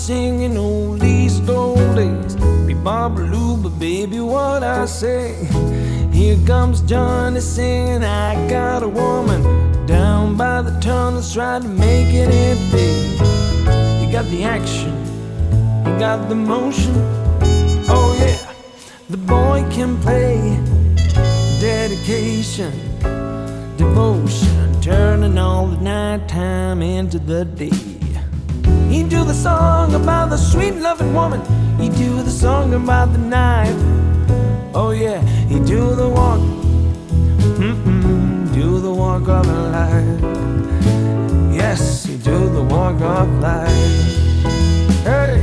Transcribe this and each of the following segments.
comes Johnny singing oldies, oldies. Be Lou, but baby, what I say. Here comes Johnny singing, I got a woman down by the tunnels trying to make it empty. You got the action, you got the motion. Oh yeah, the boy can play dedication, devotion, turning all the nighttime into the day. He do the song about the sweet loving woman. He do the song about the knife. Oh yeah, he do the walk. Mm-mm, do the walk of life. Yes, he do the walk of life. Hey,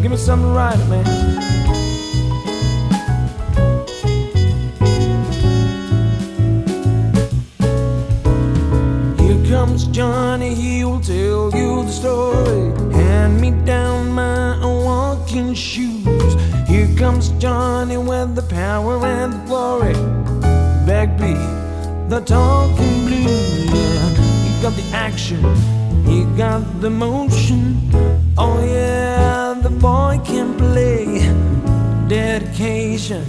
give me something to write, man. Johnny with the power and the glory. Backbeat, the talking blues. Yeah, he got the action, he got the motion. Oh yeah, the boy can play. Dedication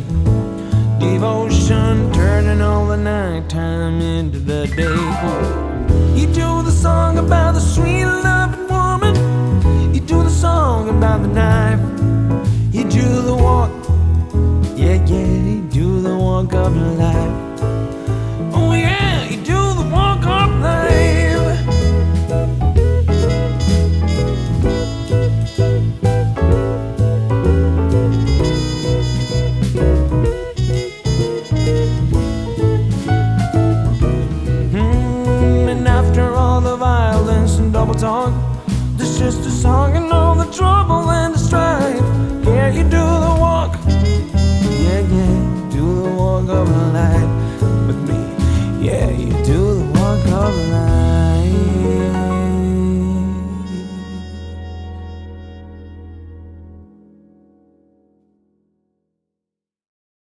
devotion, turning all the nighttime into the day. You do the song about the sweet loving woman. You do the song about the knife. You do the walk of life. Oh, yeah, you do the walk of life. Mm, and after all the violence and double talk, there's just a song and all the trouble and the strife. Yeah, you do come alive.